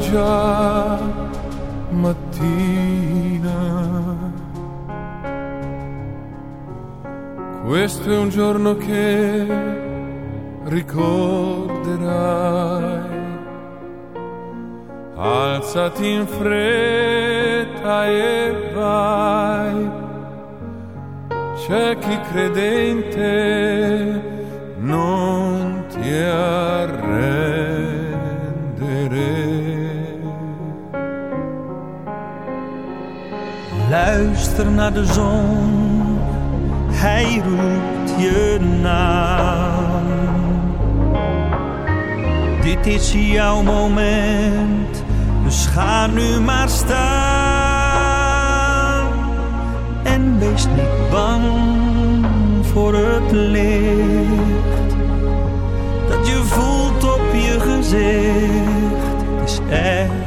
joy. Dit is jouw moment, dus ga nu maar staan. En wees niet bang voor het licht dat je voelt op je gezicht. Is echt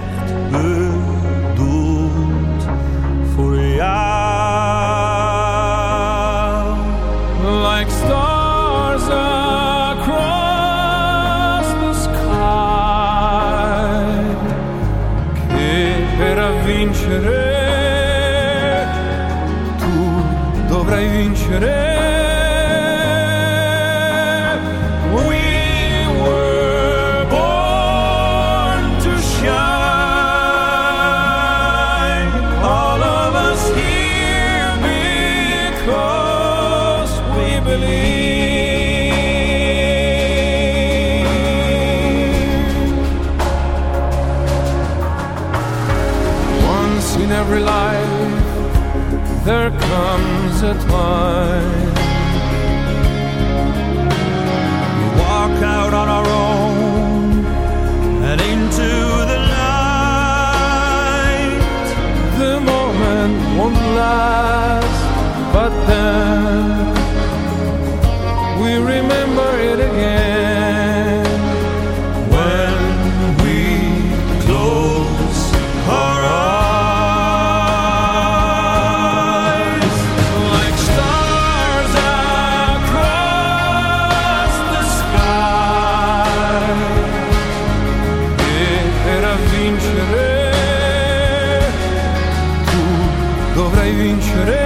vinceremo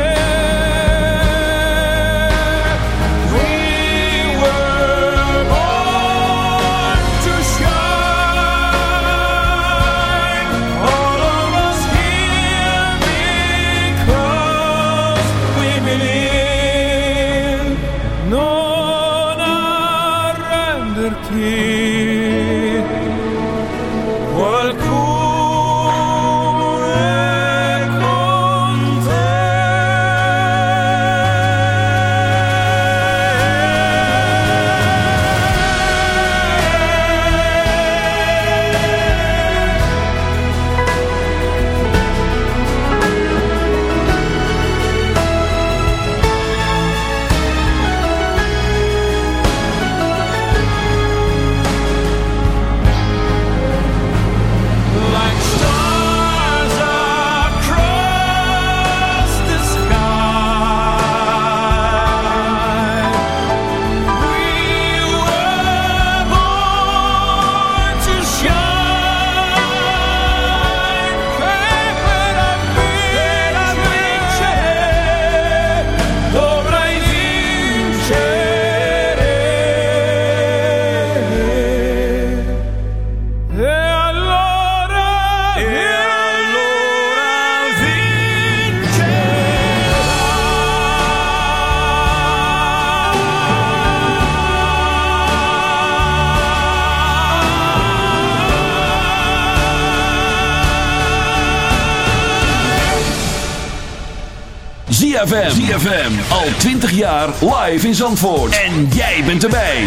jaar live in Zandvoort. En jij bent erbij.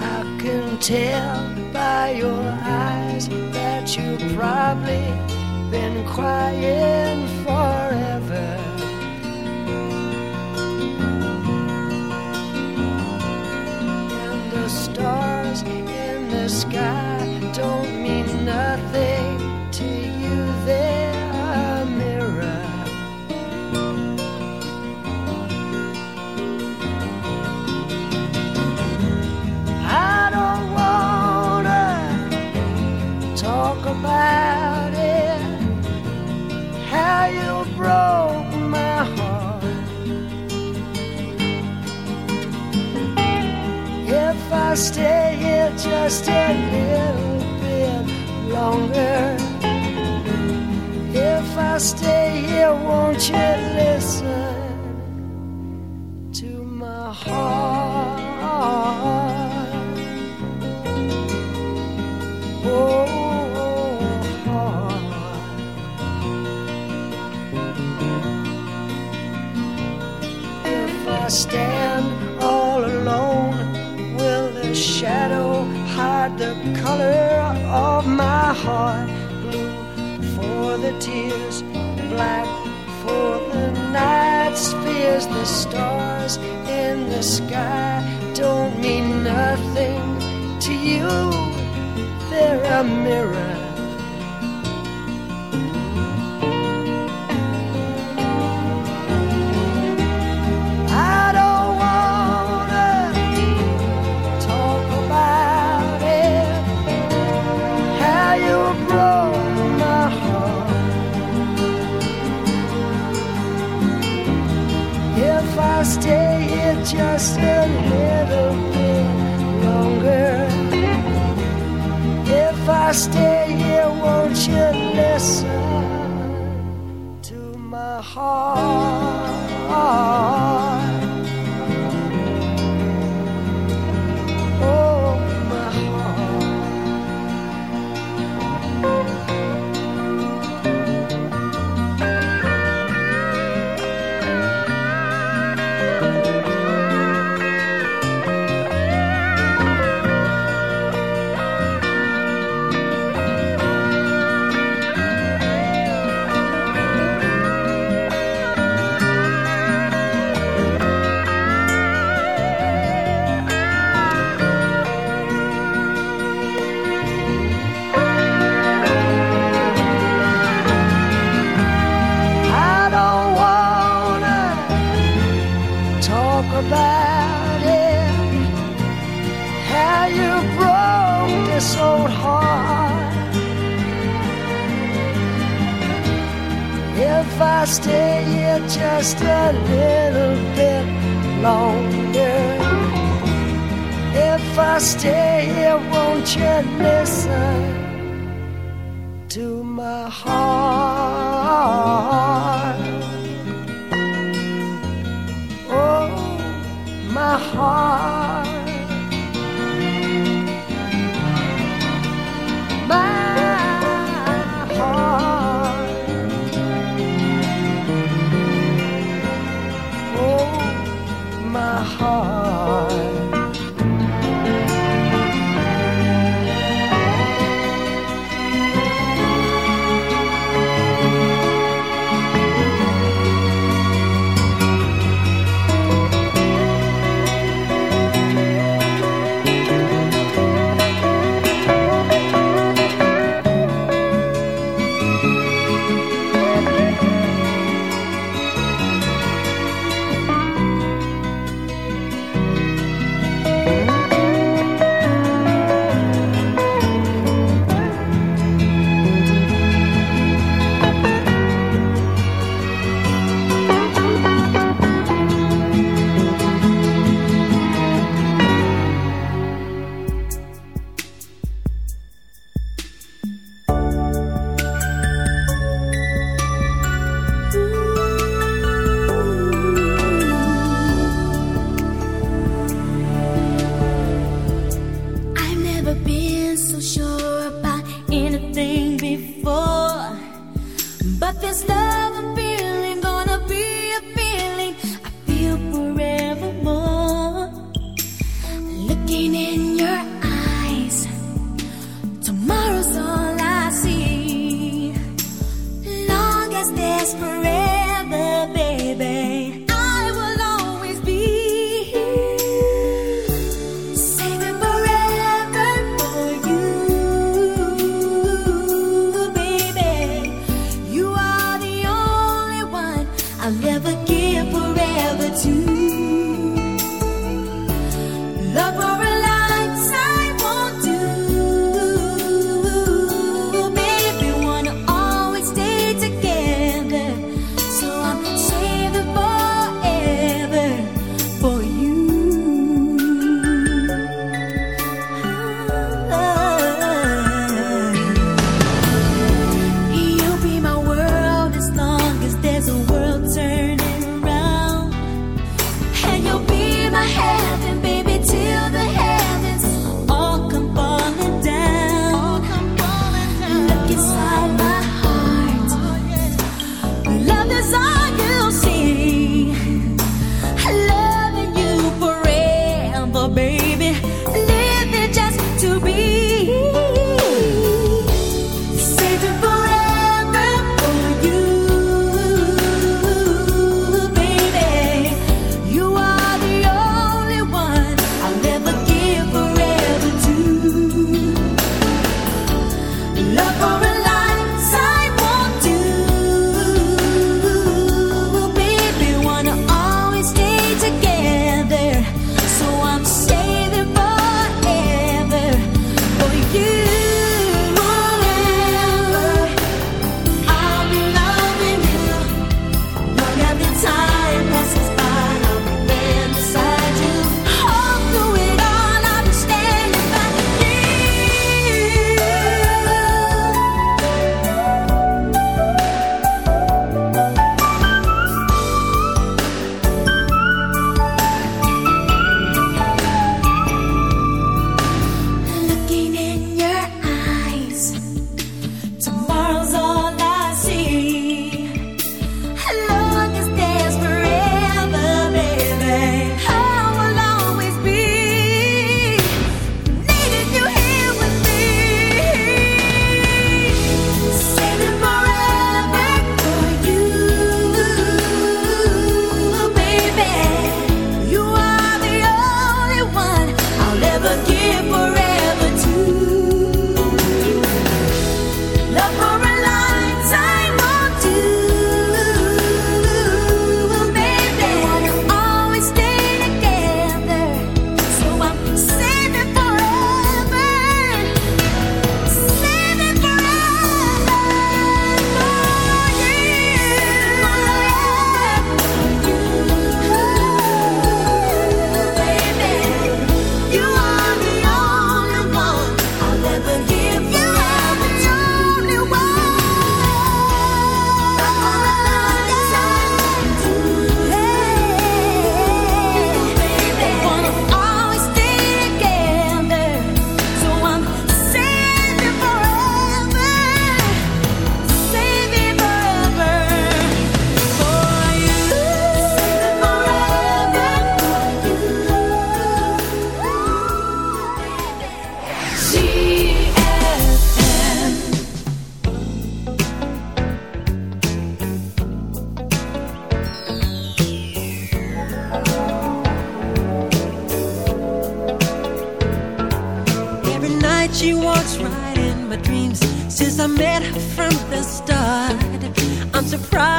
I can tell by your eyes that you've probably been crying forever. just a little bit longer. If I stay here, won't you listen? As the stars in the sky don't mean nothing to you. They're a mirror.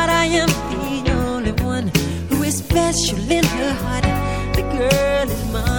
Proud I am the only one who is special in her heart. The girl is mine.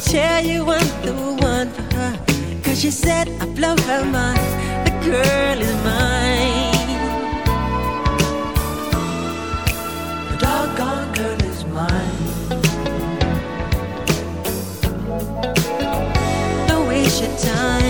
Tell you I'm the one for her. Cause she said I blow her mind. The girl is mine. The doggone girl is mine. Don't waste your time.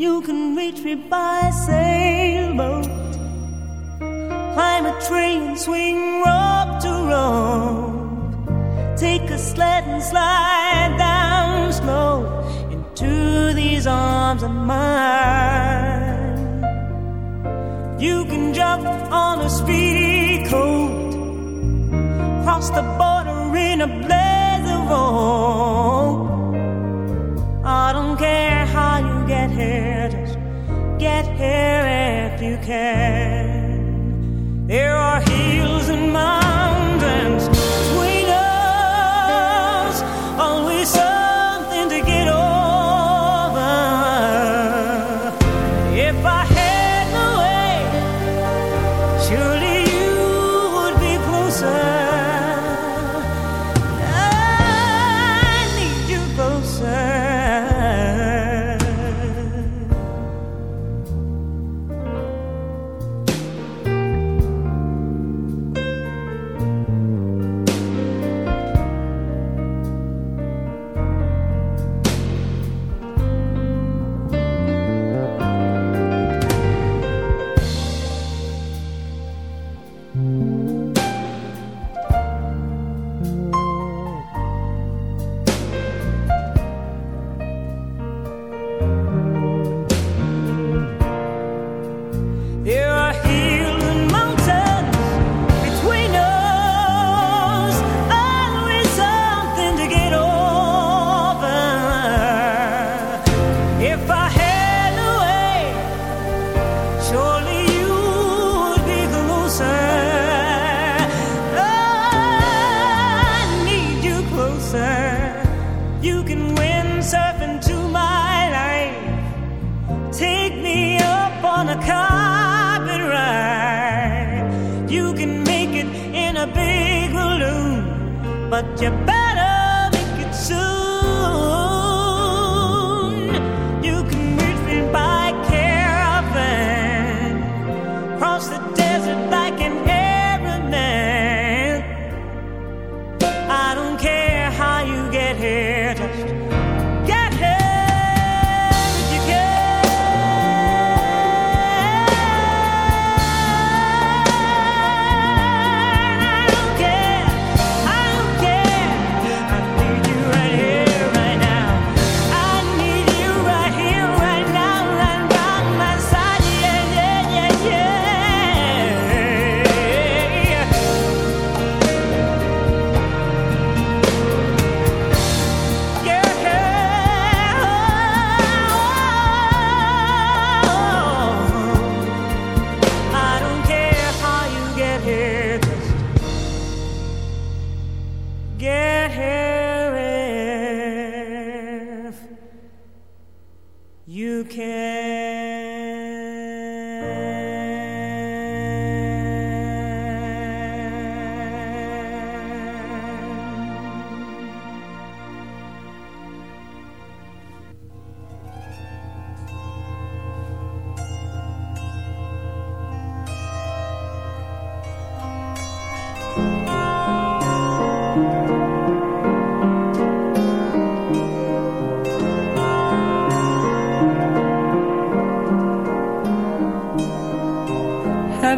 You can reach me by sailboat, climb a train, swing rope to rope, take a sled and slide down slow into these arms of mine. You can jump on a speedy coat cross the border in a blaze of hope. I don't care how you get here, just get here if you can. There are hills and mountains can.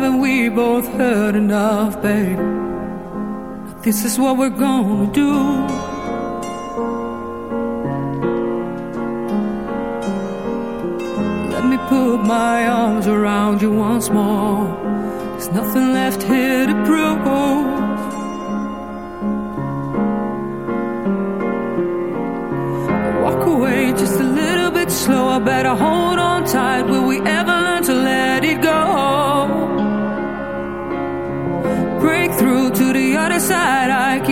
Haven't we both heard enough, babe? This is what we're gonna do. Let me put my arms around you once more. There's nothing left here to prove. Walk away just a little bit slower. Better hold on tight. Will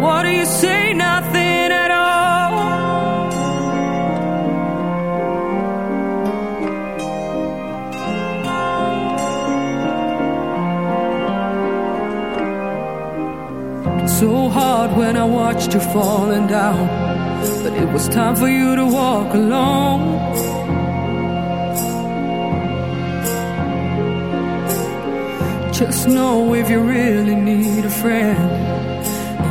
What do you say? Nothing at all. It's so hard when I watched you falling down, but it was time for you to walk alone. Just know if you really need a friend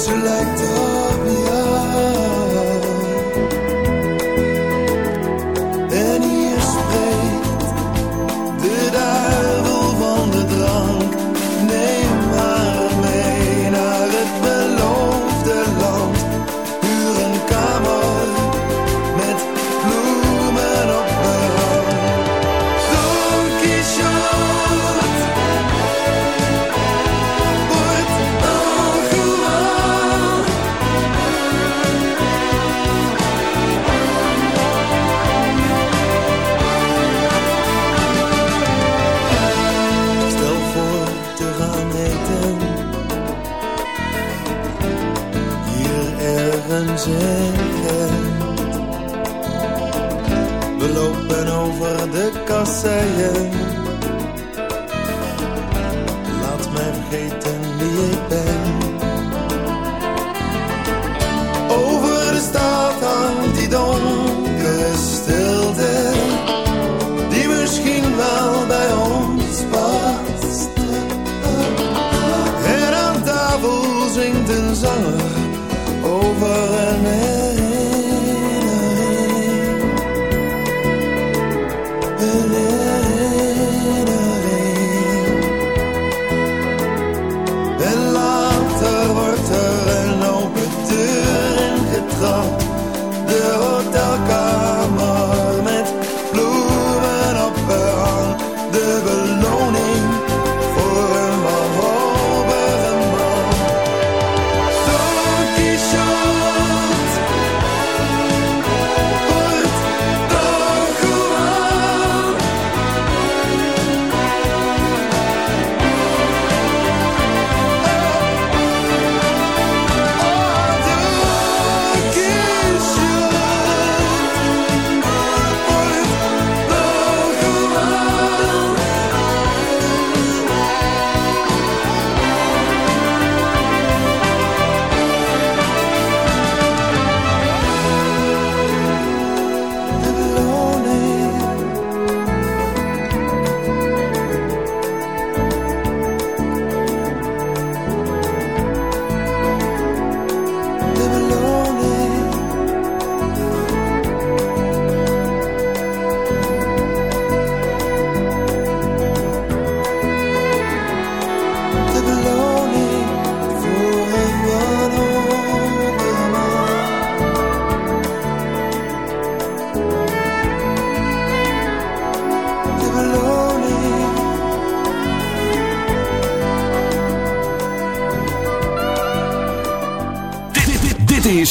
select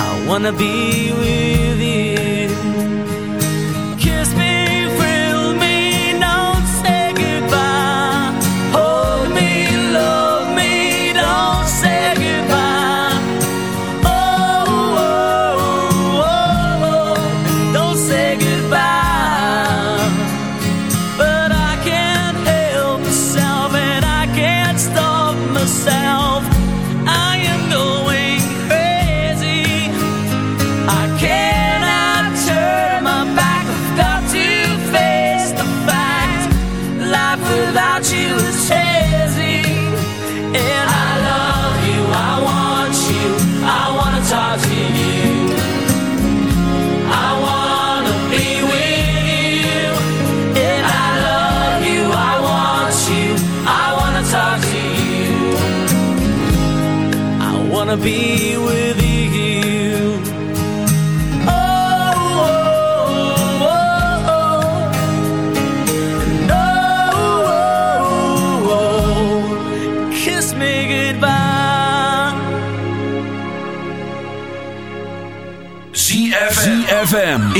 I wanna be with you.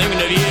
Deben de 10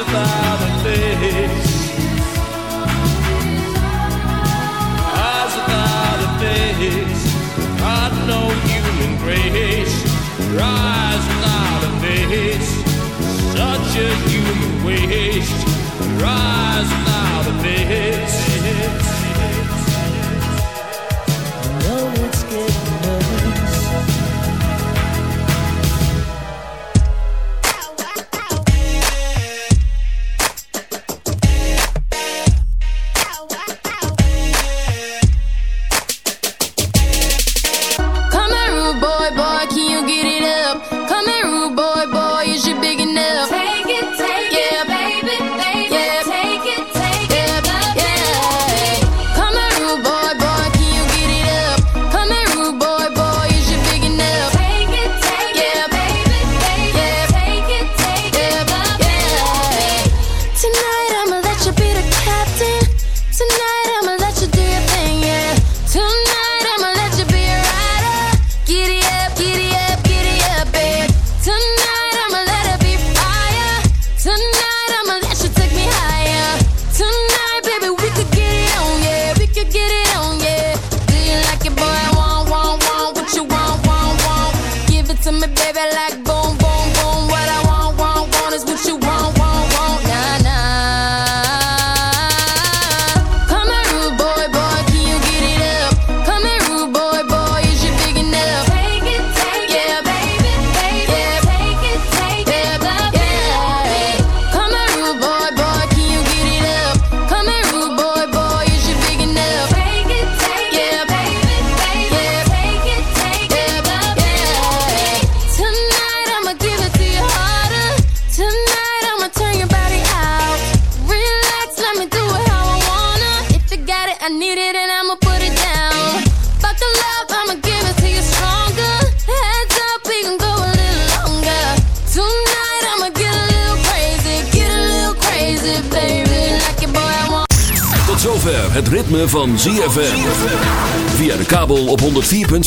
without a face. Eyes without a face. No human grace. Eyes without a face. Such a human waste. Eyes without a face.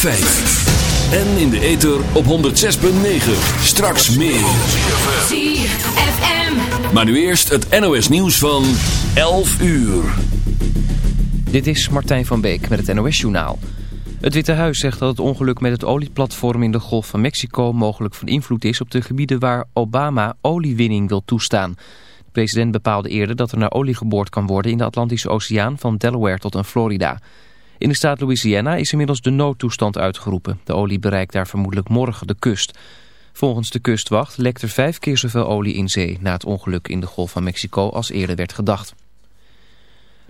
En in de ether op 106.9. Straks meer. ZFM. Maar nu eerst het NOS nieuws van 11 uur. Dit is Martijn van Beek met het NOS Journaal. Het Witte Huis zegt dat het ongeluk met het olieplatform in de Golf van Mexico mogelijk van invloed is op de gebieden waar Obama oliewinning wil toestaan. De president bepaalde eerder dat er naar olie geboord kan worden in de Atlantische Oceaan van Delaware tot aan Florida. In de staat Louisiana is inmiddels de noodtoestand uitgeroepen. De olie bereikt daar vermoedelijk morgen de kust. Volgens de kustwacht lekt er vijf keer zoveel olie in zee na het ongeluk in de Golf van Mexico als eerder werd gedacht.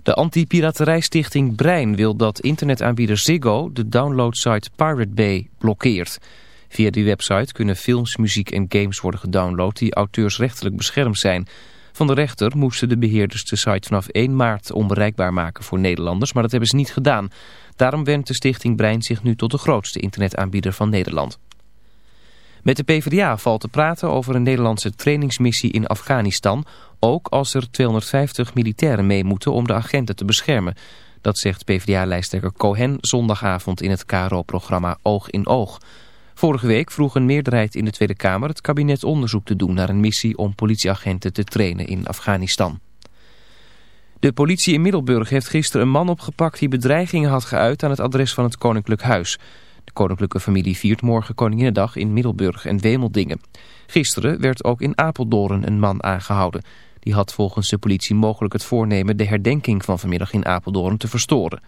De anti-piraterijstichting Brein wil dat internetaanbieder Ziggo de downloadsite Pirate Bay blokkeert. Via die website kunnen films, muziek en games worden gedownload die auteursrechtelijk beschermd zijn. Van de rechter moesten de beheerders de site vanaf 1 maart onbereikbaar maken voor Nederlanders, maar dat hebben ze niet gedaan. Daarom wendt de stichting Brein zich nu tot de grootste internetaanbieder van Nederland. Met de PvdA valt te praten over een Nederlandse trainingsmissie in Afghanistan, ook als er 250 militairen mee moeten om de agenten te beschermen. Dat zegt PvdA-lijsttrekker Cohen zondagavond in het KRO-programma Oog in Oog. Vorige week vroeg een meerderheid in de Tweede Kamer het kabinet onderzoek te doen naar een missie om politieagenten te trainen in Afghanistan. De politie in Middelburg heeft gisteren een man opgepakt die bedreigingen had geuit aan het adres van het Koninklijk Huis. De koninklijke familie viert morgen Koninginnedag in Middelburg en Wemeldingen. Gisteren werd ook in Apeldoorn een man aangehouden. Die had volgens de politie mogelijk het voornemen de herdenking van vanmiddag in Apeldoorn te verstoren.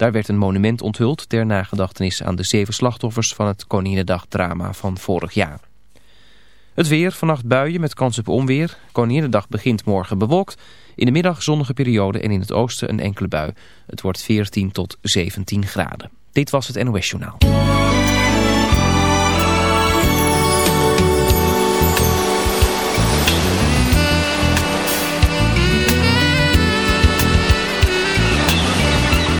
Daar werd een monument onthuld ter nagedachtenis aan de zeven slachtoffers van het Koninginnedag-drama van vorig jaar. Het weer, vannacht buien met kans op onweer. Koninginnedag begint morgen bewolkt. In de middag zonnige periode en in het oosten een enkele bui. Het wordt 14 tot 17 graden. Dit was het NOS Journaal.